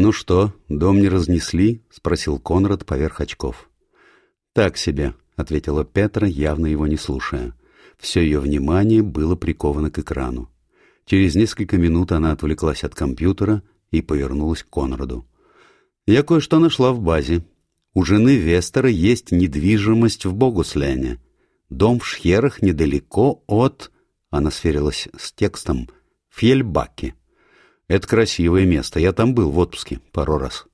«Ну что, дом не разнесли?» — спросил Конрад поверх очков. «Так себе», — ответила Петра, явно его не слушая. Все ее внимание было приковано к экрану. Через несколько минут она отвлеклась от компьютера и повернулась к Конраду. «Я кое-что нашла в базе. У жены Вестера есть недвижимость в Богуслене. Дом в Шхерах недалеко от...» Она сверилась с текстом «Фьельбаки». Это красивое место. Я там был в отпуске пару раз.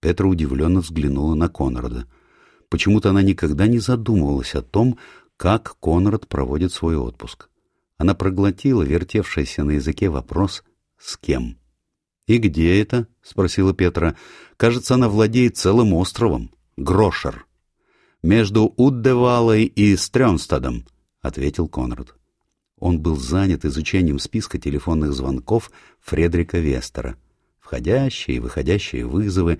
Петра удивленно взглянула на Конрада. Почему-то она никогда не задумывалась о том, как Конрад проводит свой отпуск. Она проглотила вертевшийся на языке вопрос «С кем?». «И где это?» — спросила Петра. «Кажется, она владеет целым островом. Грошер». «Между Уддевалой и Стрёнстадом», — ответил Конрад. Он был занят изучением списка телефонных звонков Фредрика Вестера. Входящие и выходящие вызовы.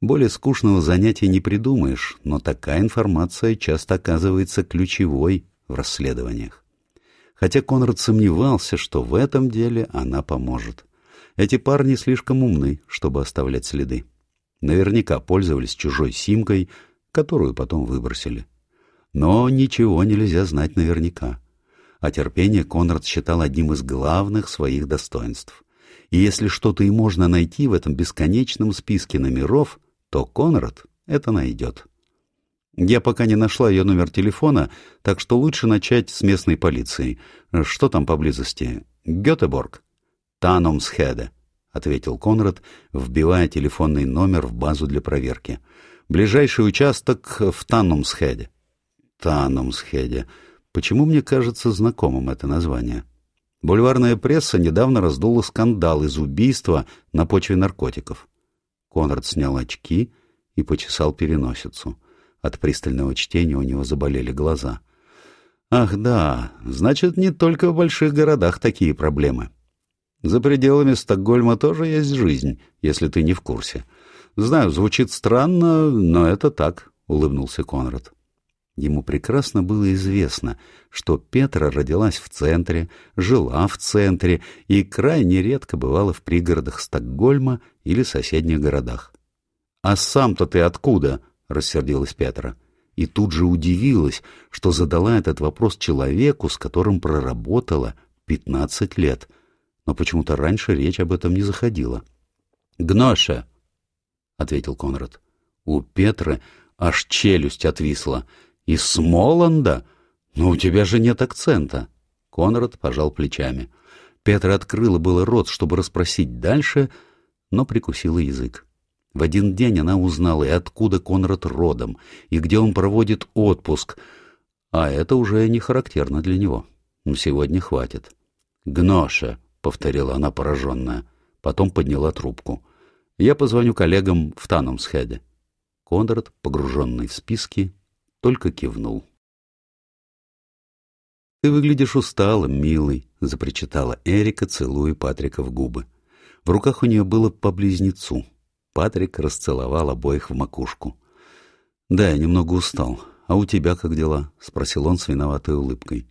Более скучного занятия не придумаешь, но такая информация часто оказывается ключевой в расследованиях. Хотя Конрад сомневался, что в этом деле она поможет. Эти парни слишком умны, чтобы оставлять следы. Наверняка пользовались чужой симкой, которую потом выбросили. Но ничего нельзя знать наверняка а терпение Конрад считал одним из главных своих достоинств. И если что-то и можно найти в этом бесконечном списке номеров, то Конрад это найдет. Я пока не нашла ее номер телефона, так что лучше начать с местной полиции. Что там поблизости? Гетеборг? Таномсхеде, — ответил Конрад, вбивая телефонный номер в базу для проверки. Ближайший участок в Таномсхеде. Таномсхеде. Почему мне кажется знакомым это название? Бульварная пресса недавно раздула скандал из убийства на почве наркотиков. Конрад снял очки и почесал переносицу. От пристального чтения у него заболели глаза. «Ах да, значит, не только в больших городах такие проблемы. За пределами Стокгольма тоже есть жизнь, если ты не в курсе. Знаю, звучит странно, но это так», — улыбнулся Конрад. Ему прекрасно было известно, что Петра родилась в центре, жила в центре и крайне редко бывала в пригородах Стокгольма или соседних городах. «А сам-то ты откуда?» — рассердилась Петра. И тут же удивилась, что задала этот вопрос человеку, с которым проработала пятнадцать лет. Но почему-то раньше речь об этом не заходила. «Гноша!» — ответил Конрад. У Петры аж челюсть отвисла — «Из Смоланда? Но у тебя же нет акцента». Конрад пожал плечами. Петра открыла было рот, чтобы расспросить дальше, но прикусила язык. В один день она узнала, и откуда Конрад родом, и где он проводит отпуск, а это уже не характерно для него. Но сегодня хватит. «Гноша», — повторила она пораженная, потом подняла трубку. «Я позвоню коллегам в Таномсхеде». Конрад, погруженный в списки, только кивнул. «Ты выглядишь усталым, милый», — запричитала Эрика, целуя Патрика в губы. В руках у нее было по близнецу. Патрик расцеловал обоих в макушку. «Да, я немного устал. А у тебя как дела?» — спросил он с виноватой улыбкой.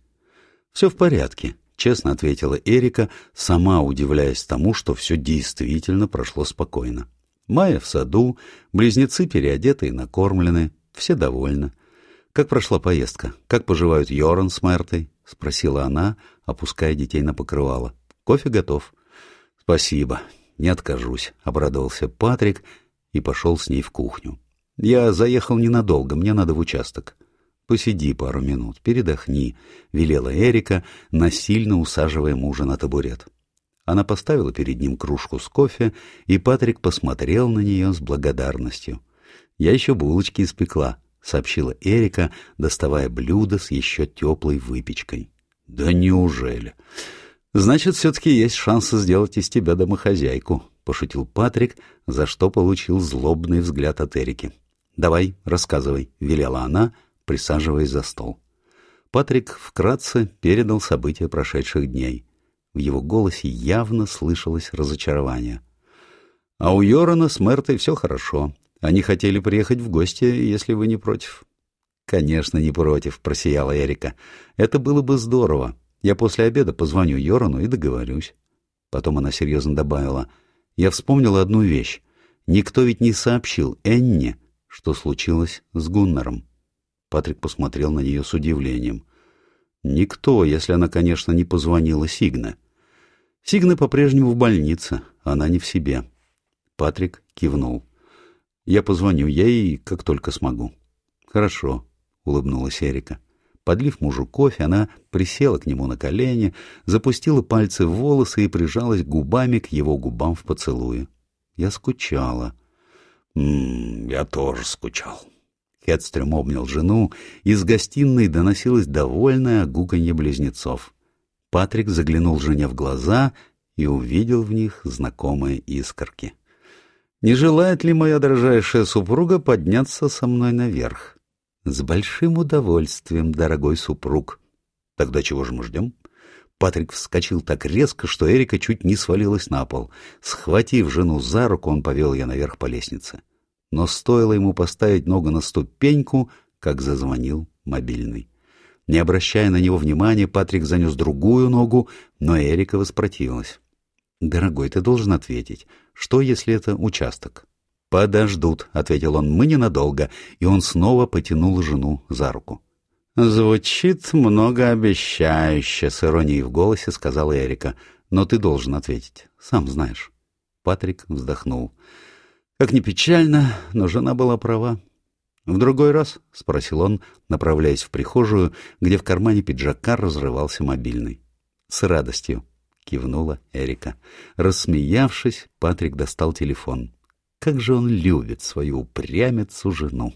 «Все в порядке», — честно ответила Эрика, сама удивляясь тому, что все действительно прошло спокойно. Майя в саду, близнецы переодеты и накормлены, все довольны. «Как прошла поездка? Как поживают Йоран с Мертой?» — спросила она, опуская детей на покрывало. «Кофе готов». «Спасибо. Не откажусь», — обрадовался Патрик и пошел с ней в кухню. «Я заехал ненадолго, мне надо в участок». «Посиди пару минут, передохни», — велела Эрика, насильно усаживая мужа на табурет. Она поставила перед ним кружку с кофе, и Патрик посмотрел на нее с благодарностью. «Я еще булочки испекла», — сообщила Эрика, доставая блюдо с еще теплой выпечкой. «Да неужели? Значит, все-таки есть шанс сделать из тебя домохозяйку», — пошутил Патрик, за что получил злобный взгляд от Эрики. «Давай, рассказывай», — велела она, присаживаясь за стол. Патрик вкратце передал события прошедших дней. В его голосе явно слышалось разочарование. «А у Йорона с Мертой все хорошо. Они хотели приехать в гости, если вы не против. Конечно, не против, просияла Эрика. Это было бы здорово. Я после обеда позвоню Йорану и договорюсь. Потом она серьезно добавила. Я вспомнила одну вещь. Никто ведь не сообщил Энне, что случилось с Гуннером. Патрик посмотрел на нее с удивлением. Никто, если она, конечно, не позвонила Сигна. Сигна по-прежнему в больнице, она не в себе. Патрик кивнул. «Я позвоню ей, как только смогу». «Хорошо», — улыбнулась Эрика. Подлив мужу кофе, она присела к нему на колени, запустила пальцы в волосы и прижалась губами к его губам в поцелуе. Я скучала. «М -м, я тоже скучал». Хедстрем обнял жену, из гостиной доносилось довольное гуканье близнецов. Патрик заглянул жене в глаза и увидел в них знакомые искорки. «Не желает ли моя дорожайшая супруга подняться со мной наверх?» «С большим удовольствием, дорогой супруг». «Тогда чего же мы ждем?» Патрик вскочил так резко, что Эрика чуть не свалилась на пол. Схватив жену за руку, он повел ее наверх по лестнице но стоило ему поставить ногу на ступеньку, как зазвонил мобильный. Не обращая на него внимания, Патрик занес другую ногу, но Эрика воспротивилась. «Дорогой, ты должен ответить. Что, если это участок?» «Подождут», — ответил он, — «мы ненадолго», и он снова потянул жену за руку. «Звучит многообещающе», — с иронией в голосе сказала Эрика. «Но ты должен ответить, сам знаешь». Патрик вздохнул. Как ни печально, но жена была права. «В другой раз?» — спросил он, направляясь в прихожую, где в кармане пиджака разрывался мобильный. «С радостью», — кивнула Эрика. Рассмеявшись, Патрик достал телефон. Как же он любит свою упрямицу-жену!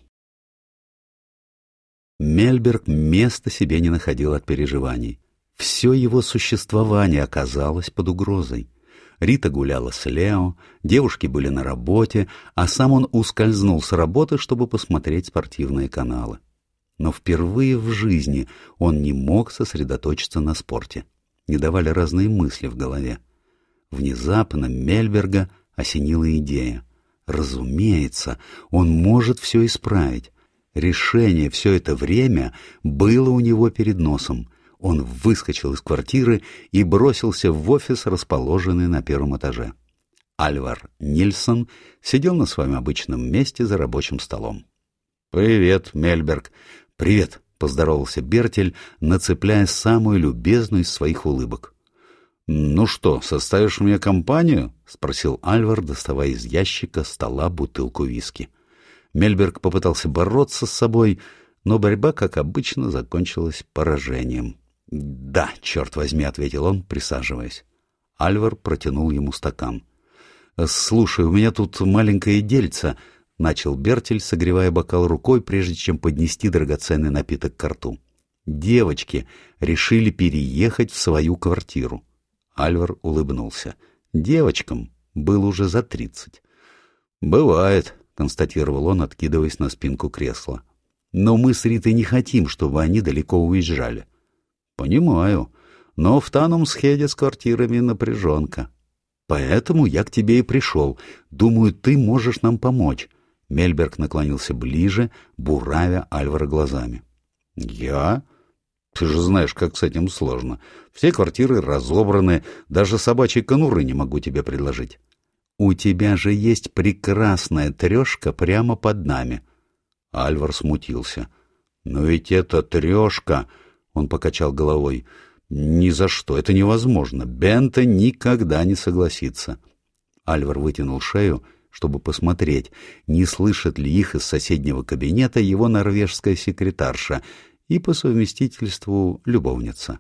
Мельберг места себе не находил от переживаний. Все его существование оказалось под угрозой. Рита гуляла с Лео, девушки были на работе, а сам он ускользнул с работы, чтобы посмотреть спортивные каналы. Но впервые в жизни он не мог сосредоточиться на спорте. Не давали разные мысли в голове. Внезапно Мельберга осенила идея. Разумеется, он может все исправить. Решение все это время было у него перед носом — он выскочил из квартиры и бросился в офис, расположенный на первом этаже. Альвар Нильсон сидел на своем обычном месте за рабочим столом. «Привет, Мельберг!» «Привет!» — поздоровался Бертель, нацепляя самую любезную из своих улыбок. «Ну что, составишь мне компанию?» — спросил Альвар, доставая из ящика стола бутылку виски. Мельберг попытался бороться с собой, но борьба, как обычно, закончилась поражением. «Да, черт возьми», — ответил он, присаживаясь. Альвар протянул ему стакан. «Слушай, у меня тут маленькое дельце», — начал Бертель, согревая бокал рукой, прежде чем поднести драгоценный напиток к рту. «Девочки решили переехать в свою квартиру». Альвар улыбнулся. «Девочкам было уже за тридцать». «Бывает», — констатировал он, откидываясь на спинку кресла. «Но мы с Ритой не хотим, чтобы они далеко уезжали». Понимаю, но в Танумсхеде с квартирами напряженка. Поэтому я к тебе и пришел. Думаю, ты можешь нам помочь. Мельберг наклонился ближе, буравя Альвара глазами. Я? Ты же знаешь, как с этим сложно. Все квартиры разобраны, даже собачьей конуры не могу тебе предложить. У тебя же есть прекрасная трешка прямо под нами. Альвар смутился. Но ведь это трешка... Он покачал головой. «Ни за что, это невозможно. Бента никогда не согласится». Альвар вытянул шею, чтобы посмотреть, не слышит ли их из соседнего кабинета его норвежская секретарша и по совместительству любовница.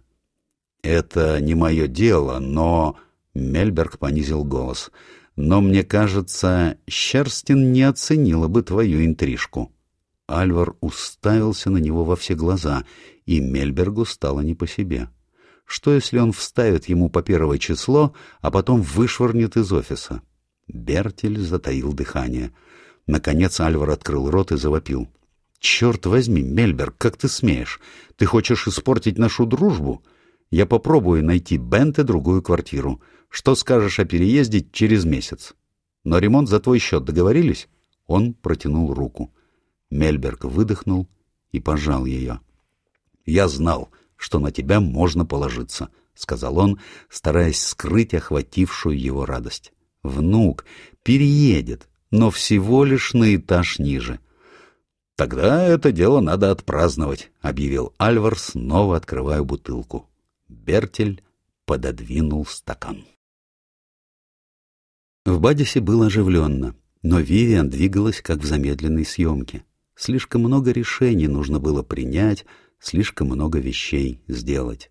«Это не мое дело, но...» — Мельберг понизил голос. «Но мне кажется, Щерстин не оценила бы твою интрижку». Альвар уставился на него во все глаза, и Мельбергу стало не по себе. Что, если он вставит ему по первое число, а потом вышвырнет из офиса? Бертель затаил дыхание. Наконец Альвар открыл рот и завопил. «Черт возьми, Мельберг, как ты смеешь? Ты хочешь испортить нашу дружбу? Я попробую найти Бенте другую квартиру. Что скажешь о переезде через месяц? Но ремонт за твой счет договорились?» Он протянул руку. Мельберг выдохнул и пожал ее. «Я знал, что на тебя можно положиться», — сказал он, стараясь скрыть охватившую его радость. «Внук переедет. но всего лишь на этаж ниже. «Тогда это дело надо отпраздновать», — объявил Альвар, снова открывая бутылку. Бертель пододвинул стакан. В Бадисе было оживленно, но Вивиан двигалась как в замедленной съемке. Слишком много решений нужно было принять, слишком много вещей сделать.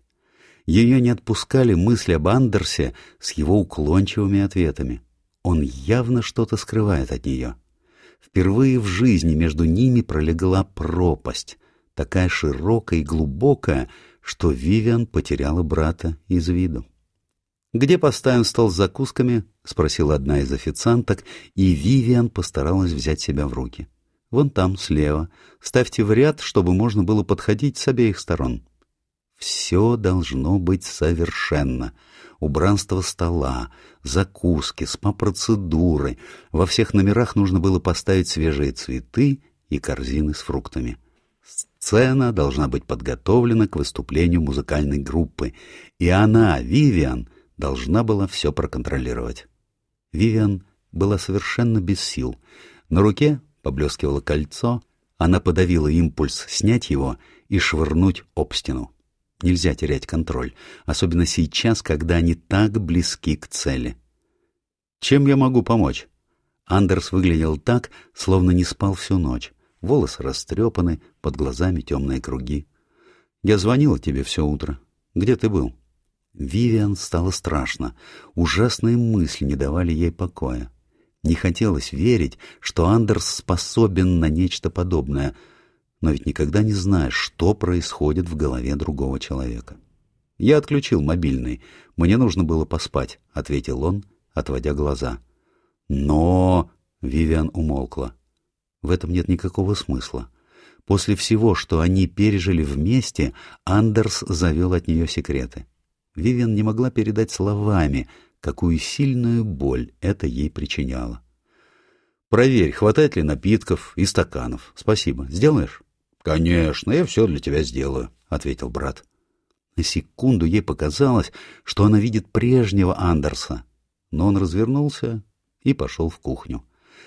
Ее не отпускали мысли об Андерсе с его уклончивыми ответами. Он явно что-то скрывает от нее. Впервые в жизни между ними пролегла пропасть, такая широкая и глубокая, что Вивиан потеряла брата из виду. «Где поставим стол с закусками?» — спросила одна из официанток, и Вивиан постаралась взять себя в руки. «Вон там, слева. Ставьте в ряд, чтобы можно было подходить с обеих сторон». Все должно быть совершенно. Убранство стола, закуски, спа-процедуры. Во всех номерах нужно было поставить свежие цветы и корзины с фруктами. Сцена должна быть подготовлена к выступлению музыкальной группы, и она, Вивиан, должна была все проконтролировать. Вивиан была совершенно без сил. На руке поблескивало кольцо, она подавила импульс снять его и швырнуть об стену. Нельзя терять контроль, особенно сейчас, когда они так близки к цели. «Чем я могу помочь?» Андерс выглядел так, словно не спал всю ночь. Волосы растрепаны, под глазами темные круги. «Я звонила тебе все утро. Где ты был?» Вивиан стало страшно. Ужасные мысли не давали ей покоя. Не хотелось верить, что Андерс способен на нечто подобное — но ведь никогда не знаешь, что происходит в голове другого человека. «Я отключил мобильный. Мне нужно было поспать», — ответил он, отводя глаза. «Но...» — Вивиан умолкла. «В этом нет никакого смысла. После всего, что они пережили вместе, Андерс завел от нее секреты. Вивиан не могла передать словами, какую сильную боль это ей причиняло. «Проверь, хватает ли напитков и стаканов. Спасибо. Сделаешь?» «Конечно, я все для тебя сделаю», — ответил брат. На секунду ей показалось, что она видит прежнего Андерса, но он развернулся и пошел в кухню.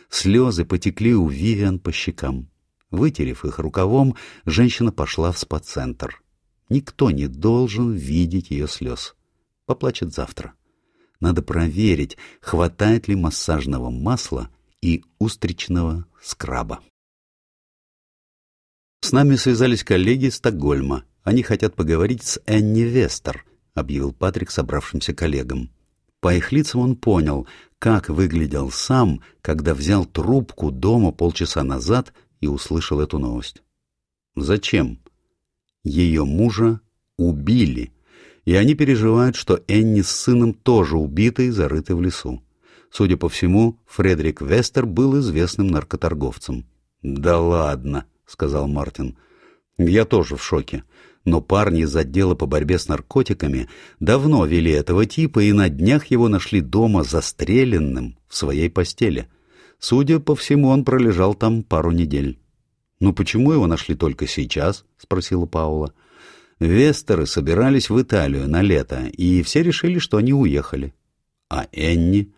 Слезы потекли у Вивиан по щекам. Вытерев их рукавом, женщина пошла в спа-центр. Никто не должен видеть ее слез. Поплачет завтра. Надо проверить, хватает ли массажного масла и устричного скраба. «С нами связались коллеги из Стокгольма. Они хотят поговорить с Энни Вестер», — объявил Патрик собравшимся коллегам. По их лицам он понял, как выглядел сам, когда взял трубку дома полчаса назад и услышал эту новость. «Зачем?» Ее мужа убили, и они переживают, что Энни с сыном тоже убиты и зарыты в лесу. Судя по всему, Фредерик Вестер был известным наркоторговцем. «Да ладно!» — сказал Мартин. «Я тоже в шоке. Но парни из отдела по борьбе с наркотиками давно вели этого типа и на днях его нашли дома застреленным в своей постели. Судя по всему, он пролежал там пару недель». «Ну почему его нашли только сейчас?» — спросила Паула. «Вестеры собирались в Италию на лето, и все решили, что они уехали». «А Энни?»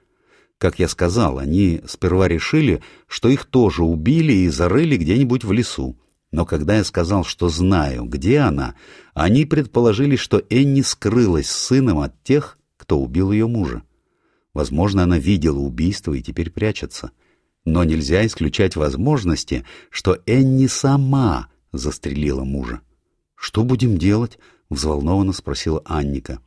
Как я сказал, они сперва решили, что их тоже убили и зарыли где-нибудь в лесу. Но когда я сказал, что знаю, где она, они предположили, что Энни скрылась с сыном от тех, кто убил ее мужа. Возможно, она видела убийство и теперь прячется. Но нельзя исключать возможности, что Энни сама застрелила мужа. «Что будем делать?» — взволнованно спросила Анника.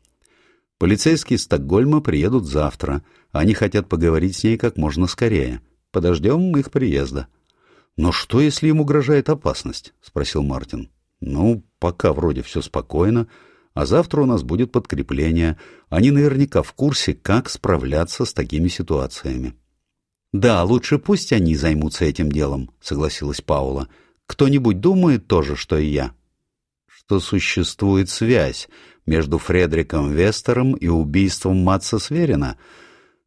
«Полицейские из Стокгольма приедут завтра. Они хотят поговорить с ней как можно скорее. Подождем их приезда. — Но что, если им угрожает опасность? — спросил Мартин. — Ну, пока вроде все спокойно, а завтра у нас будет подкрепление. Они наверняка в курсе, как справляться с такими ситуациями. — Да, лучше пусть они займутся этим делом, — согласилась Паула. — Кто-нибудь думает тоже, что и я? — Что существует связь между Фредериком Вестером и убийством Матса Сверина —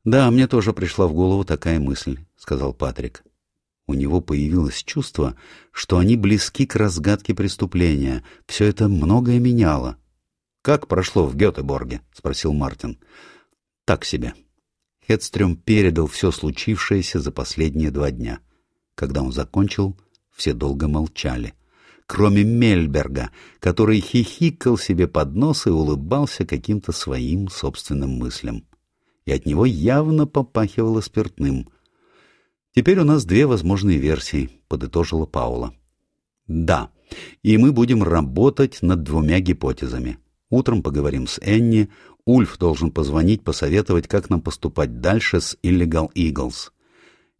«Да, мне тоже пришла в голову такая мысль», — сказал Патрик. У него появилось чувство, что они близки к разгадке преступления. Все это многое меняло. «Как прошло в Гетеборге?» — спросил Мартин. «Так себе». Хедстрём передал все случившееся за последние два дня. Когда он закончил, все долго молчали. Кроме Мельберга, который хихикал себе под нос и улыбался каким-то своим собственным мыслям. И от него явно попахивало спиртным. «Теперь у нас две возможные версии», — подытожила Паула. «Да, и мы будем работать над двумя гипотезами. Утром поговорим с Энни, Ульф должен позвонить, посоветовать, как нам поступать дальше с Illegal Eagles.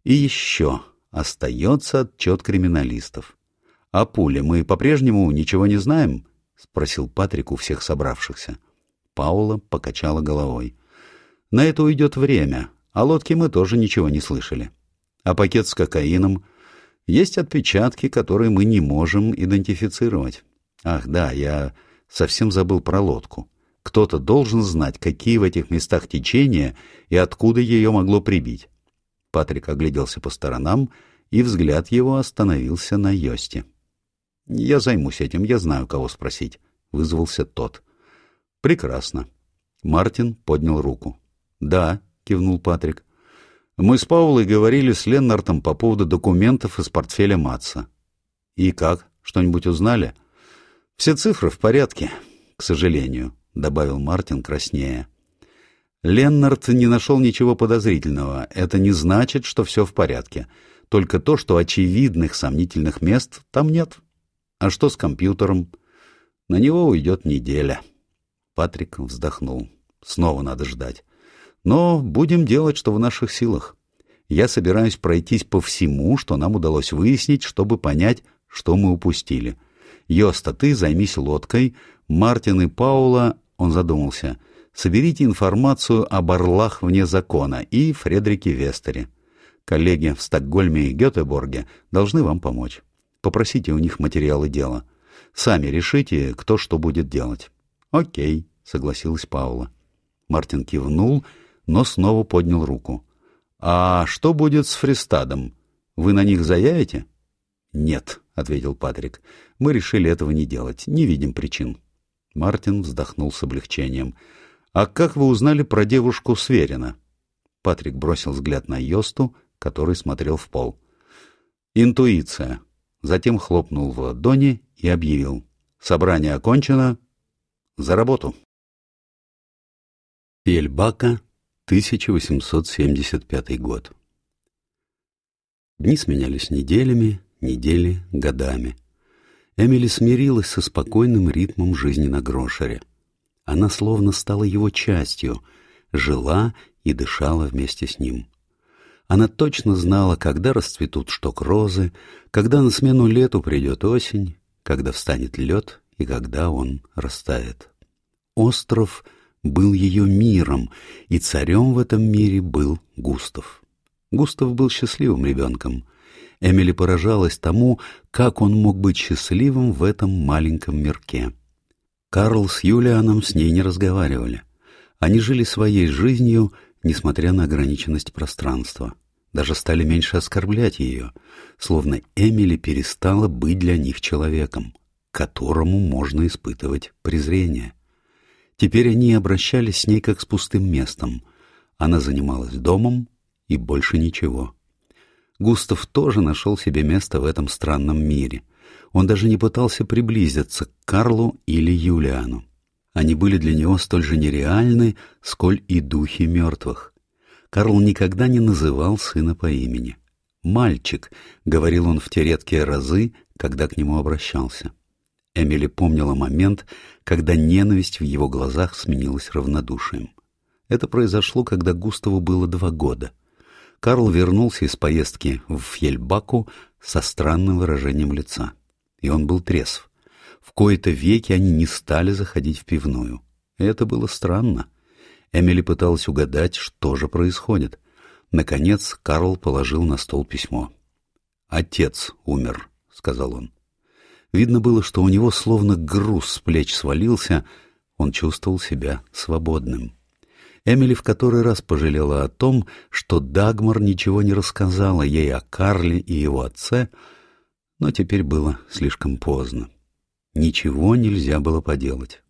И еще остается отчет криминалистов. — А пули мы по-прежнему ничего не знаем? — спросил Патрик у всех собравшихся. Паула покачала головой. — На это уйдет время, а лодки мы тоже ничего не слышали. А пакет с кокаином? Есть отпечатки, которые мы не можем идентифицировать. Ах, да, я совсем забыл про лодку. Кто-то должен знать, какие в этих местах течения и откуда ее могло прибить. Патрик огляделся по сторонам, и взгляд его остановился на Йосте. «Я займусь этим, я знаю, кого спросить», — вызвался тот. «Прекрасно». Мартин поднял руку. «Да», — кивнул Патрик. «Мы с Паулой говорили с Леннартом по поводу документов из портфеля Матса». «И как? Что-нибудь узнали?» «Все цифры в порядке, к сожалению добавил Мартин краснее. Леннард не нашел ничего подозрительного. Это не значит, что все в порядке. Только то, что очевидных сомнительных мест там нет. А что с компьютером? На него уйдет неделя. Патрик вздохнул. Снова надо ждать. Но будем делать, что в наших силах. Я собираюсь пройтись по всему, что нам удалось выяснить, чтобы понять, что мы упустили. Йоста, ты займись лодкой, Мартин и Паула он задумался. «Соберите информацию об орлах вне закона и Фредерике Вестере. Коллеги в Стокгольме и Гетеборге должны вам помочь. Попросите у них материалы дела. Сами решите, кто что будет делать». «Окей», — согласилась Паула. Мартин кивнул, но снова поднял руку. «А что будет с Фристадом? Вы на них заявите?» «Нет», — ответил Патрик. «Мы решили этого не делать. Не видим причин». Мартин вздохнул с облегчением. «А как вы узнали про девушку Сверина?» Патрик бросил взгляд на Йосту, который смотрел в пол. «Интуиция». Затем хлопнул в ладони и объявил. «Собрание окончено. За работу». Пельбака, 1875 год. Дни сменялись неделями, недели — годами. Эмили смирилась со спокойным ритмом жизни на Грошере. Она словно стала его частью, жила и дышала вместе с ним. Она точно знала, когда расцветут шток розы, когда на смену лету придет осень, когда встанет лед и когда он растает. Остров был ее миром, и царем в этом мире был Густав. Густав был счастливым ребенком — Эмили поражалась тому, как он мог быть счастливым в этом маленьком мирке. Карл с Юлианом с ней не разговаривали. Они жили своей жизнью, несмотря на ограниченность пространства. Даже стали меньше оскорблять ее, словно Эмили перестала быть для них человеком, которому можно испытывать презрение. Теперь они обращались с ней как с пустым местом. Она занималась домом и больше ничего. Густав тоже нашел себе место в этом странном мире. Он даже не пытался приблизиться к Карлу или Юлиану. Они были для него столь же нереальны, сколь и духи мертвых. Карл никогда не называл сына по имени. «Мальчик», — говорил он в те редкие разы, когда к нему обращался. Эмили помнила момент, когда ненависть в его глазах сменилась равнодушием. Это произошло, когда Густаву было два года. Карл вернулся из поездки в Фьельбаку со странным выражением лица. И он был трезв. В кои-то веки они не стали заходить в пивную. И это было странно. Эмили пыталась угадать, что же происходит. Наконец Карл положил на стол письмо. «Отец умер», — сказал он. Видно было, что у него словно груз с плеч свалился, он чувствовал себя свободным. Эмили в который раз пожалела о том, что Дагмар ничего не рассказала ей о Карле и его отце, но теперь было слишком поздно. Ничего нельзя было поделать.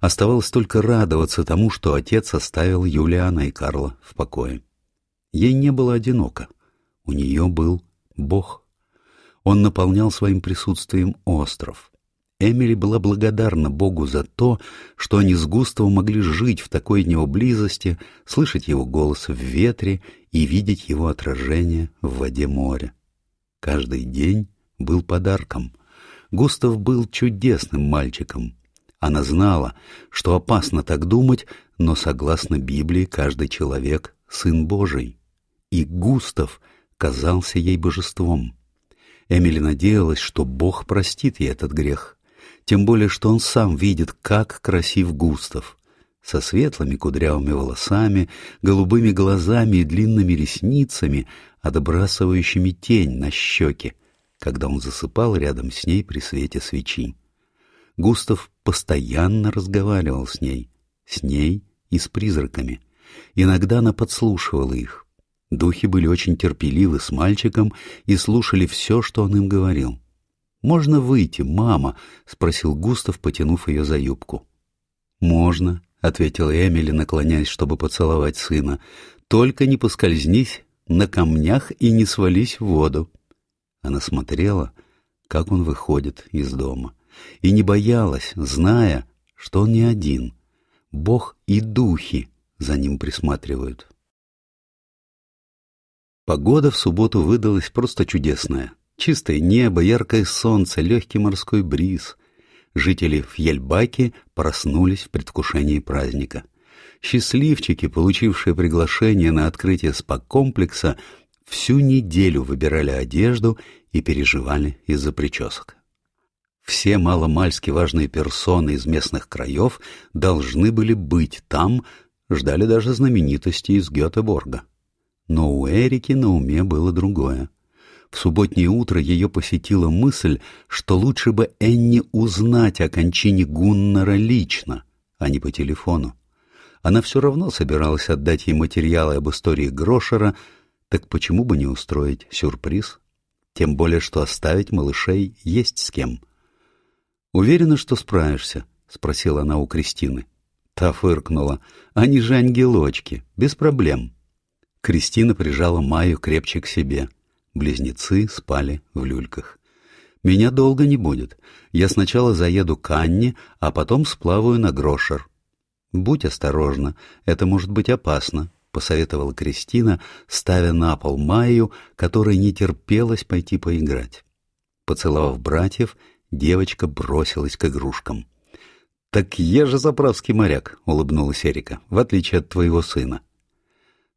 Оставалось только радоваться тому, что отец оставил Юлиана и Карла в покое. Ей не было одиноко. У нее был Бог. Он наполнял своим присутствием остров. Эмили была благодарна Богу за то, что они с Густавом могли жить в такой него близости, слышать его голос в ветре и видеть его отражение в воде моря. Каждый день был подарком. Густав был чудесным мальчиком. Она знала, что опасно так думать, но согласно Библии каждый человек — сын Божий. И Густав казался ей божеством. Эмили надеялась, что Бог простит ей этот грех. Тем более, что он сам видит, как красив Густав. Со светлыми кудрявыми волосами, голубыми глазами и длинными ресницами, отбрасывающими тень на щеки, когда он засыпал рядом с ней при свете свечи. Густав постоянно разговаривал с ней, с ней и с призраками. Иногда она подслушивала их. Духи были очень терпеливы с мальчиком и слушали все, что он им говорил. «Можно выйти, мама?» — спросил Густав, потянув ее за юбку. «Можно», — ответила Эмили, наклоняясь, чтобы поцеловать сына. «Только не поскользнись на камнях и не свались в воду». Она смотрела, как он выходит из дома, и не боялась, зная, что он не один. Бог и духи за ним присматривают. Погода в субботу выдалась просто чудесная. Чистое небо, яркое солнце, легкий морской бриз. Жители Фьельбаки проснулись в предвкушении праздника. Счастливчики, получившие приглашение на открытие спа-комплекса, всю неделю выбирали одежду и переживали из-за причесок. Все маломальски важные персоны из местных краев должны были быть там, ждали даже знаменитости из Гетеборга. Но у Эрики на уме было другое. В субботнее утро ее посетила мысль, что лучше бы Энни узнать о кончине Гуннера лично, а не по телефону. Она все равно собиралась отдать ей материалы об истории Грошера, так почему бы не устроить сюрприз? Тем более, что оставить малышей есть с кем. «Уверена, что справишься?» — спросила она у Кристины. Та фыркнула. «Они же ангелочки, без проблем». Кристина прижала Майю крепче к себе. Близнецы спали в люльках. «Меня долго не будет. Я сначала заеду к Анне, а потом сплаваю на Грошер». «Будь осторожна, это может быть опасно», — посоветовала Кристина, ставя на пол Майю, которой не терпелось пойти поиграть. Поцеловав братьев, девочка бросилась к игрушкам. «Так я же заправский моряк», — улыбнулась Эрика, — «в отличие от твоего сына».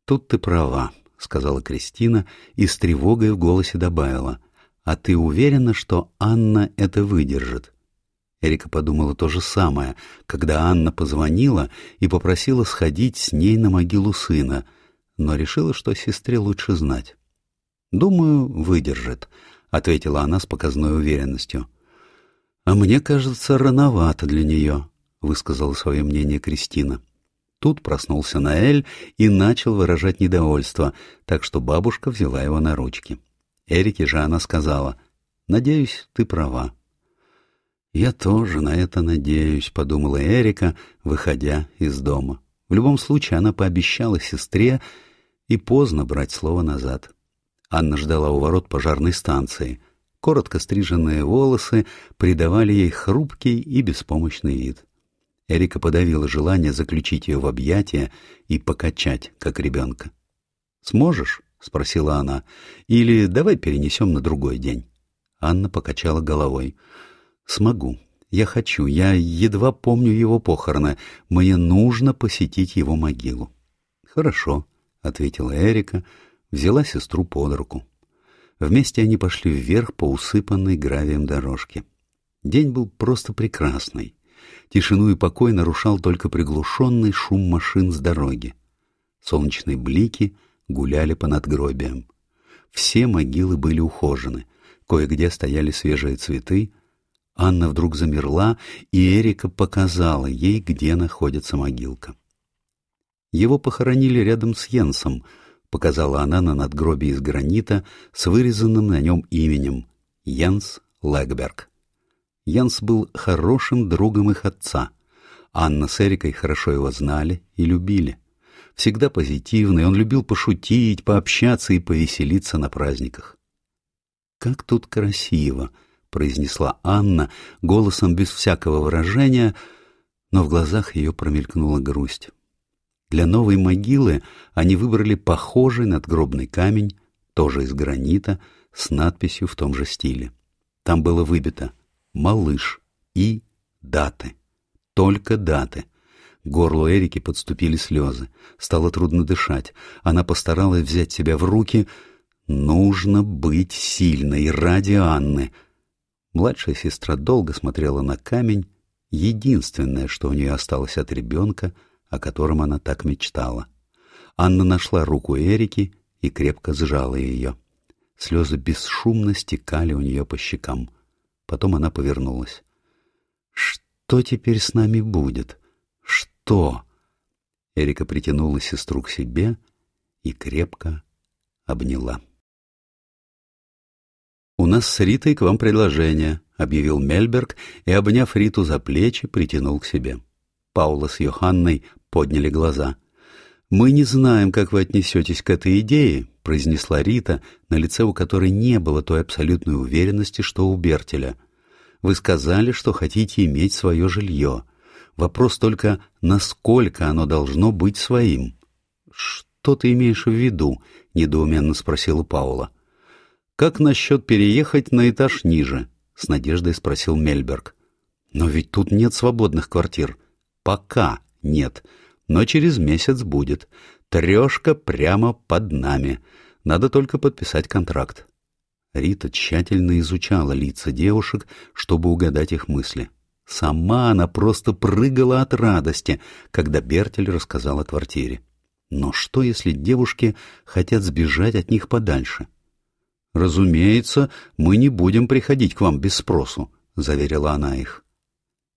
«Тут ты права», — сказала Кристина и с тревогой в голосе добавила. «А ты уверена, что Анна это выдержит?» Эрика подумала то же самое, когда Анна позвонила и попросила сходить с ней на могилу сына, но решила, что сестре лучше знать. «Думаю, выдержит», — ответила она с показной уверенностью. «А мне кажется, рановато для нее», — высказала свое мнение Кристина. Тут проснулся Наэль и начал выражать недовольство, так что бабушка взяла его на ручки. Эрике же она сказала, «Надеюсь, ты права». «Я тоже на это надеюсь», — подумала Эрика, выходя из дома. В любом случае, она пообещала сестре и поздно брать слово назад. Анна ждала у ворот пожарной станции. Коротко стриженные волосы придавали ей хрупкий и беспомощный вид. Эрика подавила желание заключить ее в объятия и покачать, как ребенка. «Сможешь?» — спросила она. «Или давай перенесем на другой день?» Анна покачала головой. «Смогу. Я хочу. Я едва помню его похороны. Мне нужно посетить его могилу». «Хорошо», — ответила Эрика, взяла сестру под руку. Вместе они пошли вверх по усыпанной гравием дорожке. День был просто прекрасный. Тишину и покой нарушал только приглушенный шум машин с дороги. Солнечные блики гуляли по надгробиям. Все могилы были ухожены, кое-где стояли свежие цветы. Анна вдруг замерла, и Эрика показала ей, где находится могилка. Его похоронили рядом с Йенсом, показала она на надгробие из гранита с вырезанным на нем именем — Йенс Легберг. Янс был хорошим другом их отца. Анна с Эрикой хорошо его знали и любили. Всегда позитивный, он любил пошутить, пообщаться и повеселиться на праздниках. «Как тут красиво!» — произнесла Анна голосом без всякого выражения, но в глазах ее промелькнула грусть. Для новой могилы они выбрали похожий надгробный камень, тоже из гранита, с надписью в том же стиле. Там было выбито «Малыш» и «Даты». Только даты. К горлу Эрики подступили слезы. Стало трудно дышать. Она постаралась взять себя в руки. Нужно быть сильной ради Анны. Младшая сестра долго смотрела на камень. Единственное, что у нее осталось от ребенка, о котором она так мечтала. Анна нашла руку Эрики и крепко сжала ее. Слезы бесшумно стекали у нее по щекам. Потом она повернулась. «Что теперь с нами будет? Что?» Эрика притянула сестру к себе и крепко обняла. «У нас с Ритой к вам предложение», — объявил Мельберг и, обняв Риту за плечи, притянул к себе. Паула с Йоханной подняли глаза. «Мы не знаем, как вы отнесетесь к этой идее», — произнесла Рита, на лице у которой не было той абсолютной уверенности, что у Бертеля. «Вы сказали, что хотите иметь свое жилье. Вопрос только, насколько оно должно быть своим». «Что ты имеешь в виду?» — недоуменно спросила Паула. «Как насчет переехать на этаж ниже?» — с надеждой спросил Мельберг. «Но ведь тут нет свободных квартир». «Пока нет но через месяц будет. Трешка прямо под нами. Надо только подписать контракт. Рита тщательно изучала лица девушек, чтобы угадать их мысли. Сама она просто прыгала от радости, когда Бертель рассказал о квартире. Но что, если девушки хотят сбежать от них подальше? «Разумеется, мы не будем приходить к вам без спросу», — заверила она их.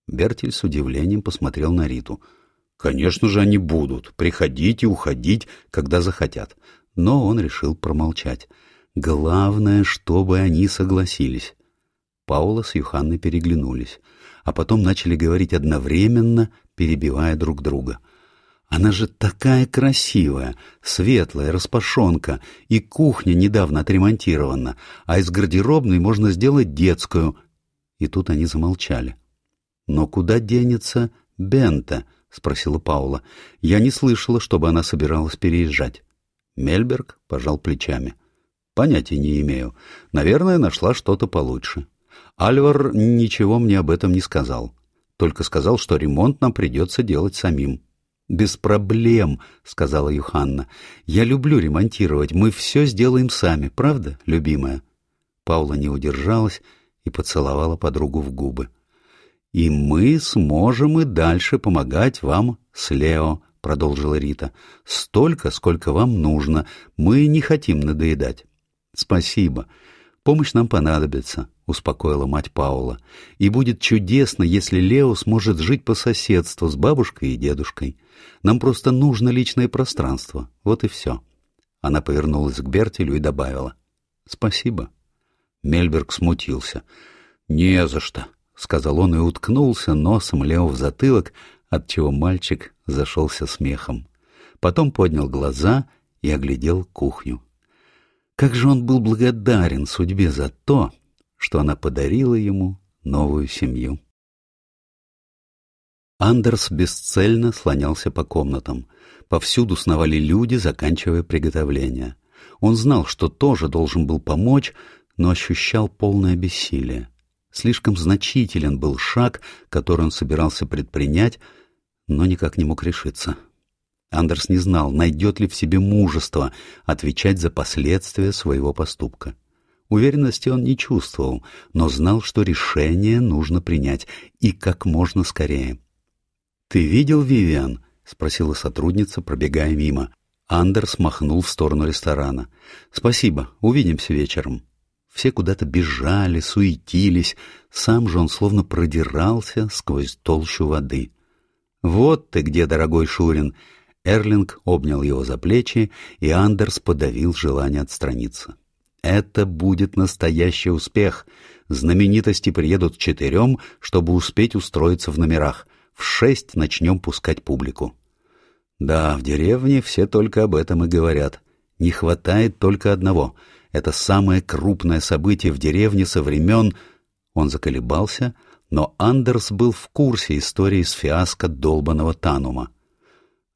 Бертель с удивлением посмотрел на Риту — Конечно же, они будут приходить и уходить, когда захотят. Но он решил промолчать. Главное, чтобы они согласились. Паула с Юханной переглянулись, а потом начали говорить одновременно, перебивая друг друга. «Она же такая красивая, светлая, распашонка, и кухня недавно отремонтирована, а из гардеробной можно сделать детскую». И тут они замолчали. «Но куда денется Бента?» — спросила Паула. «Я не слышала, чтобы она собиралась переезжать». Мельберг пожал плечами. «Понятия не имею. Наверное, нашла что-то получше. Альвар ничего мне об этом не сказал. Только сказал, что ремонт нам придется делать самим». «Без проблем», — сказала Юханна. «Я люблю ремонтировать. Мы все сделаем сами, правда, любимая?» Паула не удержалась и поцеловала подругу в губы и мы сможем и дальше помогать вам с Лео», — продолжила Рита. «Столько, сколько вам нужно. Мы не хотим надоедать». «Спасибо. Помощь нам понадобится», — успокоила мать Паула. «И будет чудесно, если Лео сможет жить по соседству с бабушкой и дедушкой. Нам просто нужно личное пространство. Вот и все». Она повернулась к Бертелю и добавила. «Спасибо». Мельберг смутился. «Не за что», — сказал он и уткнулся носом Лео в затылок, отчего мальчик зашелся смехом. Потом поднял глаза и оглядел кухню. Как же он был благодарен судьбе за то, что она подарила ему новую семью. Андерс бесцельно слонялся по комнатам. Повсюду сновали люди, заканчивая приготовление. Он знал, что тоже должен был помочь, но ощущал полное бессилие. Слишком значителен был шаг, который он собирался предпринять, но никак не мог решиться. Андерс не знал, найдет ли в себе мужество отвечать за последствия своего поступка. Уверенности он не чувствовал, но знал, что решение нужно принять, и как можно скорее. «Ты видел Вивиан?» — спросила сотрудница, пробегая мимо. Андерс махнул в сторону ресторана. «Спасибо, увидимся вечером». Все куда-то бежали, суетились, сам же он словно продирался сквозь толщу воды. «Вот ты где, дорогой Шурин!» Эрлинг обнял его за плечи, и Андерс подавил желание отстраниться. «Это будет настоящий успех. Знаменитости приедут четырем, чтобы успеть устроиться в номерах. В шесть начнем пускать публику». Да, в деревне все только об этом и говорят. Не хватает только одного. Это самое крупное событие в деревне со времен... Он заколебался, но Андерс был в курсе истории с фиаско долбанного Танума.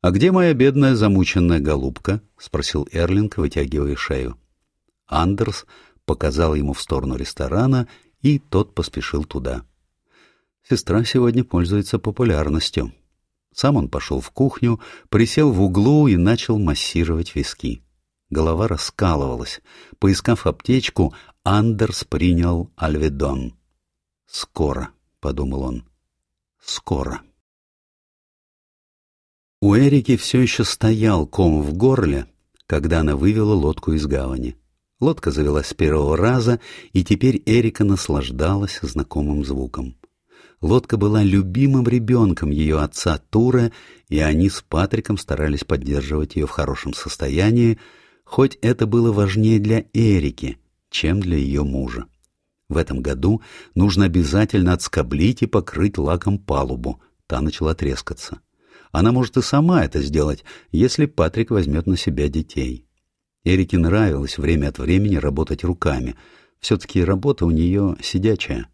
«А где моя бедная замученная голубка?» — спросил Эрлинг, вытягивая шею. Андерс показал ему в сторону ресторана, и тот поспешил туда. Сестра сегодня пользуется популярностью. Сам он пошел в кухню, присел в углу и начал массировать виски. Голова раскалывалась. Поискав аптечку, Андерс принял альведон. «Скоро», — подумал он, — «скоро». У Эрики все еще стоял ком в горле, когда она вывела лодку из гавани. Лодка завелась с первого раза, и теперь Эрика наслаждалась знакомым звуком. Лодка была любимым ребенком ее отца Тура, и они с Патриком старались поддерживать ее в хорошем состоянии, хоть это было важнее для Эрики, чем для ее мужа. В этом году нужно обязательно отскоблить и покрыть лаком палубу, та начала трескаться. Она может и сама это сделать, если Патрик возьмет на себя детей. Эрике нравилось время от времени работать руками. Все-таки работа у нее сидячая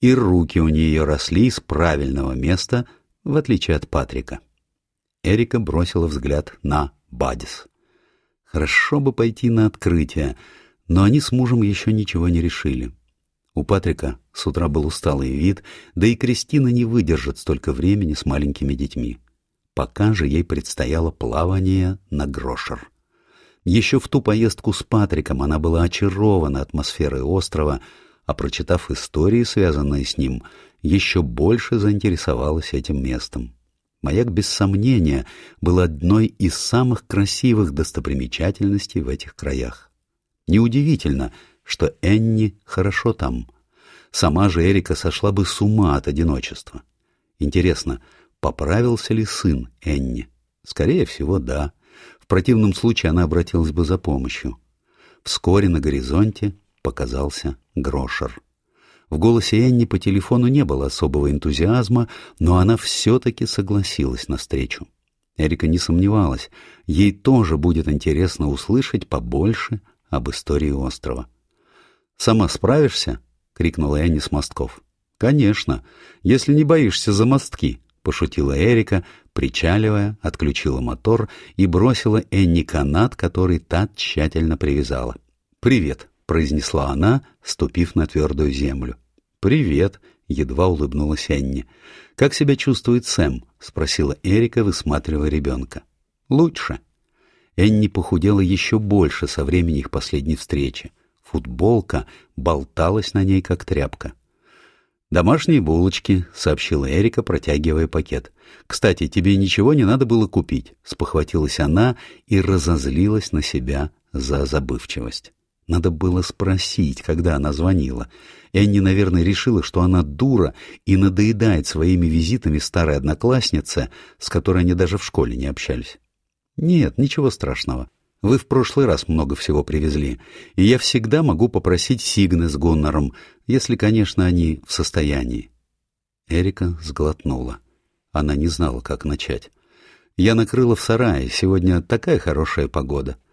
и руки у нее росли из правильного места, в отличие от Патрика. Эрика бросила взгляд на Бадис. Хорошо бы пойти на открытие, но они с мужем еще ничего не решили. У Патрика с утра был усталый вид, да и Кристина не выдержит столько времени с маленькими детьми. Пока же ей предстояло плавание на Грошер. Еще в ту поездку с Патриком она была очарована атмосферой острова, а прочитав истории, связанные с ним, еще больше заинтересовалась этим местом. Маяк, без сомнения, был одной из самых красивых достопримечательностей в этих краях. Неудивительно, что Энни хорошо там. Сама же Эрика сошла бы с ума от одиночества. Интересно, поправился ли сын Энни? Скорее всего, да. В противном случае она обратилась бы за помощью. Вскоре на горизонте показался Грошер. В голосе Энни по телефону не было особого энтузиазма, но она все-таки согласилась на встречу. Эрика не сомневалась, ей тоже будет интересно услышать побольше об истории острова. «Сама справишься?» — крикнула Энни с мостков. «Конечно, если не боишься за мостки», — пошутила Эрика, причаливая, отключила мотор и бросила Энни канат, который та тщательно привязала. «Привет», произнесла она, ступив на твердую землю. «Привет», — едва улыбнулась Энни. «Как себя чувствует Сэм?» — спросила Эрика, высматривая ребенка. «Лучше». Энни похудела еще больше со времени их последней встречи. Футболка болталась на ней, как тряпка. «Домашние булочки», — сообщила Эрика, протягивая пакет. «Кстати, тебе ничего не надо было купить», — спохватилась она и разозлилась на себя за забывчивость. Надо было спросить, когда она звонила. Энни, наверное, решила, что она дура и надоедает своими визитами старой однокласснице, с которой они даже в школе не общались. Нет, ничего страшного. Вы в прошлый раз много всего привезли, и я всегда могу попросить Сигны с Гуннером, если, конечно, они в состоянии. Эрика сглотнула. Она не знала, как начать. Я накрыла в сарае, сегодня такая хорошая погода. —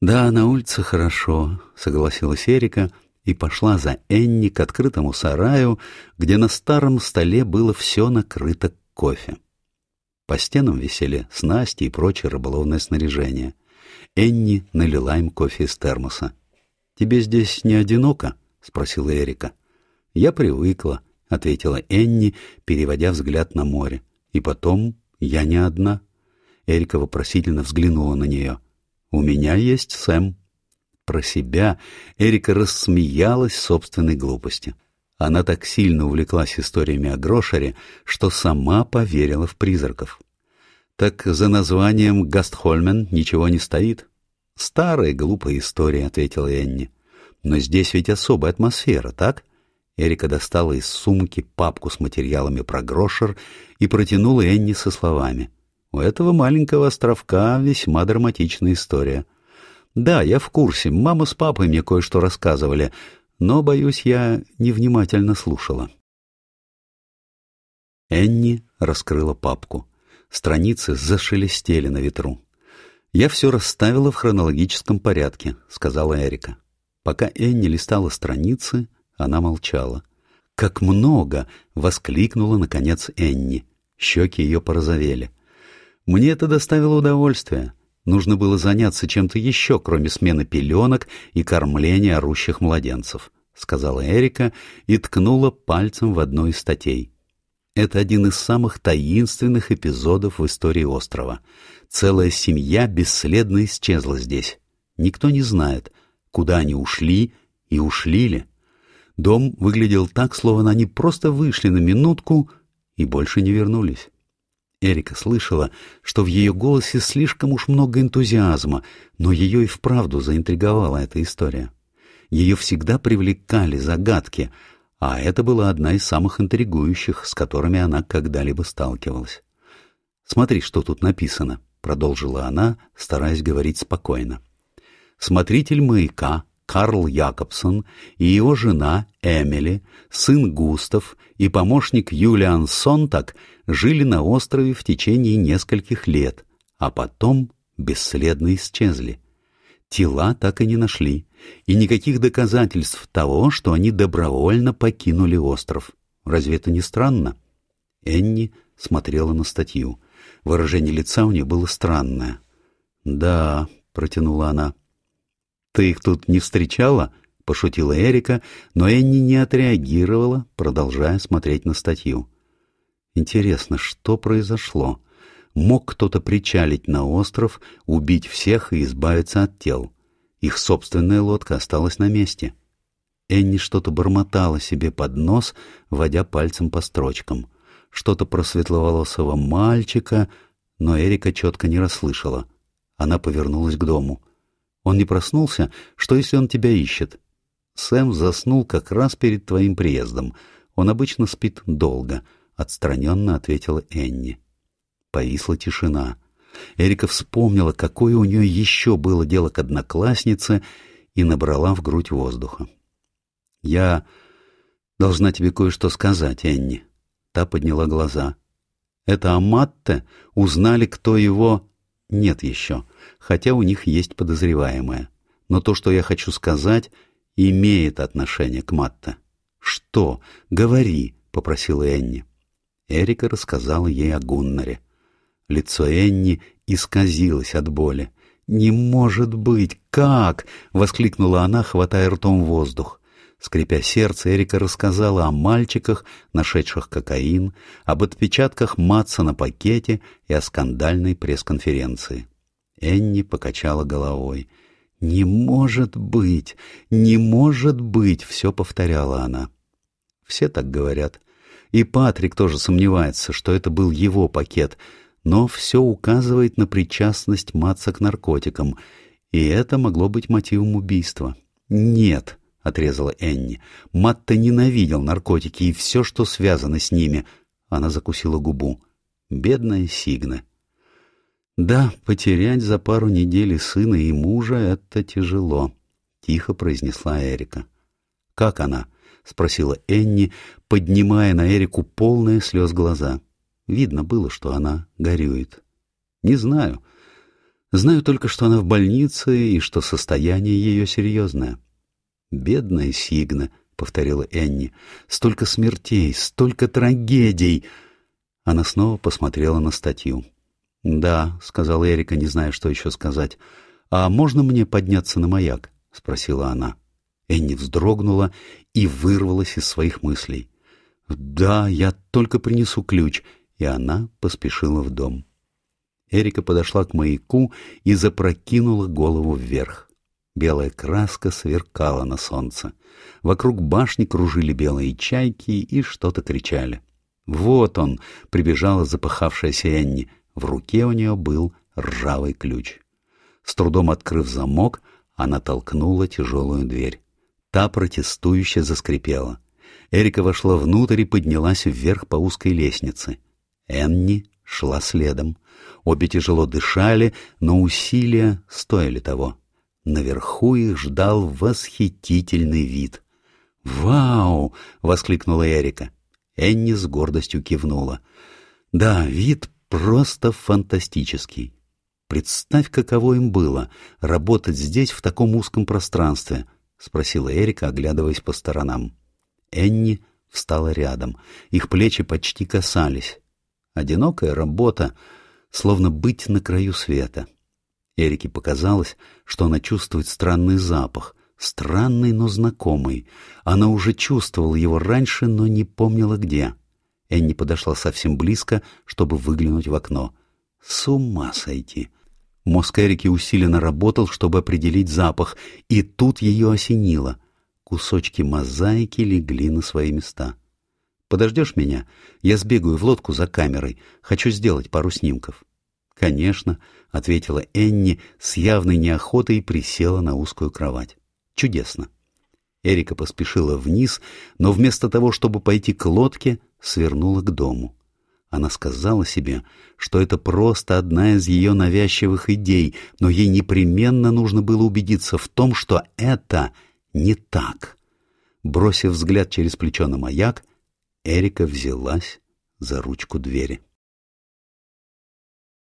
«Да, на улице хорошо», — согласилась Эрика и пошла за Энни к открытому сараю, где на старом столе было все накрыто кофе. По стенам висели снасти и прочее рыболовное снаряжение. Энни налила им кофе из термоса. «Тебе здесь не одиноко?» — спросила Эрика. «Я привыкла», — ответила Энни, переводя взгляд на море. «И потом я не одна». Эрика вопросительно взглянула на нее. «У меня есть Сэм». Про себя Эрика рассмеялась собственной глупости. Она так сильно увлеклась историями о Грошере, что сама поверила в призраков. «Так за названием Гастхольмен ничего не стоит?» «Старая глупая история», — ответила Энни. «Но здесь ведь особая атмосфера, так?» Эрика достала из сумки папку с материалами про Грошер и протянула Энни со словами. У этого маленького островка весьма драматичная история. Да, я в курсе, мама с папой мне кое-что рассказывали, но, боюсь, я невнимательно слушала. Энни раскрыла папку. Страницы зашелестели на ветру. «Я все расставила в хронологическом порядке», — сказала Эрика. Пока Энни листала страницы, она молчала. «Как много!» — воскликнула, наконец, Энни. Щеки ее порозовели. «Мне это доставило удовольствие. Нужно было заняться чем-то еще, кроме смены пеленок и кормления орущих младенцев», — сказала Эрика и ткнула пальцем в одну из статей. Это один из самых таинственных эпизодов в истории острова. Целая семья бесследно исчезла здесь. Никто не знает, куда они ушли и ушли ли. Дом выглядел так, словно они просто вышли на минутку и больше не вернулись. Эрика слышала, что в ее голосе слишком уж много энтузиазма, но ее и вправду заинтриговала эта история. Ее всегда привлекали загадки, а это была одна из самых интригующих, с которыми она когда-либо сталкивалась. «Смотри, что тут написано», — продолжила она, стараясь говорить спокойно. «Смотритель маяка Карл Якобсон и его жена Эмили, сын Густав и помощник Юлиан Сонтак жили на острове в течение нескольких лет, а потом бесследно исчезли. Тела так и не нашли, и никаких доказательств того, что они добровольно покинули остров. Разве это не странно? Энни смотрела на статью. Выражение лица у нее было странное. «Да», — протянула она. «Ты их тут не встречала?» — пошутила Эрика, но Энни не отреагировала, продолжая смотреть на статью. «Интересно, что произошло?» мог кто-то причалить на остров, убить всех и избавиться от тел. Их собственная лодка осталась на месте. Энни что-то бормотала себе под нос, водя пальцем по строчкам. Что-то про светловолосого мальчика, но Эрика четко не расслышала. Она повернулась к дому. Он не проснулся? Что, если он тебя ищет? Сэм заснул как раз перед твоим приездом. Он обычно спит долго, — отстраненно ответила Энни. Повисла тишина. Эрика вспомнила, какое у нее еще было дело к однокласснице, и набрала в грудь воздуха. «Я должна тебе кое-что сказать, Энни». Та подняла глаза. «Это Аматте? Узнали, кто его...» «Нет еще, хотя у них есть подозреваемое. Но то, что я хочу сказать, имеет отношение к Матте». «Что? Говори», — попросила Энни. Эрика рассказала ей о Гуннаре. Лицо Энни исказилось от боли. «Не может быть! Как?» — воскликнула она, хватая ртом воздух. Скрипя сердце, Эрика рассказала о мальчиках, нашедших кокаин, об отпечатках Матса на пакете и о скандальной пресс-конференции. Энни покачала головой. «Не может быть! Не может быть!» — все повторяла она. Все так говорят. И Патрик тоже сомневается, что это был его пакет — но все указывает на причастность Матса к наркотикам, и это могло быть мотивом убийства. «Нет», — отрезала Энни, — «Матта ненавидел наркотики и все, что связано с ними». Она закусила губу. «Бедная Сигна». «Да, потерять за пару недель сына и мужа — это тяжело», — тихо произнесла Эрика. «Как она?» — спросила Энни, поднимая на Эрику полные слез глаза. Видно было, что она горюет. Не знаю. Знаю только, что она в больнице и что состояние ее серьезное. «Бедная Сигна», — повторила Энни, — «столько смертей, столько трагедий». Она снова посмотрела на статью. «Да», — сказала Эрика, не зная, что еще сказать. «А можно мне подняться на маяк?» — спросила она. Энни вздрогнула и вырвалась из своих мыслей. «Да, я только принесу ключ и она поспешила в дом. Эрика подошла к маяку и запрокинула голову вверх. Белая краска сверкала на солнце. Вокруг башни кружили белые чайки и что-то кричали. «Вот он!» — прибежала запахавшаяся Энни. В руке у нее был ржавый ключ. С трудом открыв замок, она толкнула тяжелую дверь. Та протестующе заскрипела. Эрика вошла внутрь и поднялась вверх по узкой лестнице. Энни шла следом. Обе тяжело дышали, но усилия стоили того. Наверху их ждал восхитительный вид. «Вау!» — воскликнула Эрика. Энни с гордостью кивнула. «Да, вид Просто фантастический. Представь, каково им было работать здесь в таком узком пространстве, — спросила Эрика, оглядываясь по сторонам. Энни встала рядом. Их плечи почти касались. Одинокая работа, словно быть на краю света. Эрике показалось, что она чувствует странный запах, странный, но знакомый. Она уже чувствовала его раньше, но не помнила где. Энни подошла совсем близко, чтобы выглянуть в окно. С ума сойти! Мозг Эрики усиленно работал, чтобы определить запах, и тут ее осенило. Кусочки мозаики легли на свои места. «Подождешь меня? Я сбегаю в лодку за камерой. Хочу сделать пару снимков». «Конечно», — ответила Энни с явной неохотой и присела на узкую кровать. «Чудесно». Эрика поспешила вниз, но вместо того, чтобы пойти к лодке, свернула к дому. Она сказала себе, что это просто одна из ее навязчивых идей, но ей непременно нужно было убедиться в том, что это не так. Бросив взгляд через плечо на маяк, Эрика взялась за ручку двери.